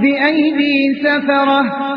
بأيدي سفرة